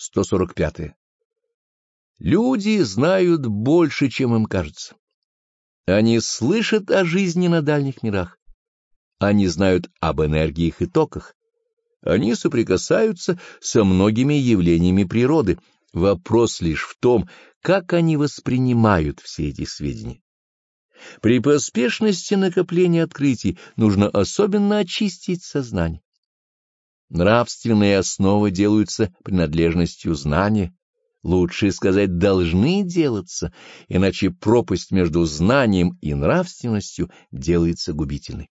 145. Люди знают больше, чем им кажется. Они слышат о жизни на дальних мирах. Они знают об энергиях и токах. Они соприкасаются со многими явлениями природы. Вопрос лишь в том, как они воспринимают все эти сведения. При поспешности накопления открытий нужно особенно очистить сознание. Нравственные основы делаются принадлежностью знания, лучше сказать, должны делаться, иначе пропасть между знанием и нравственностью делается губительной.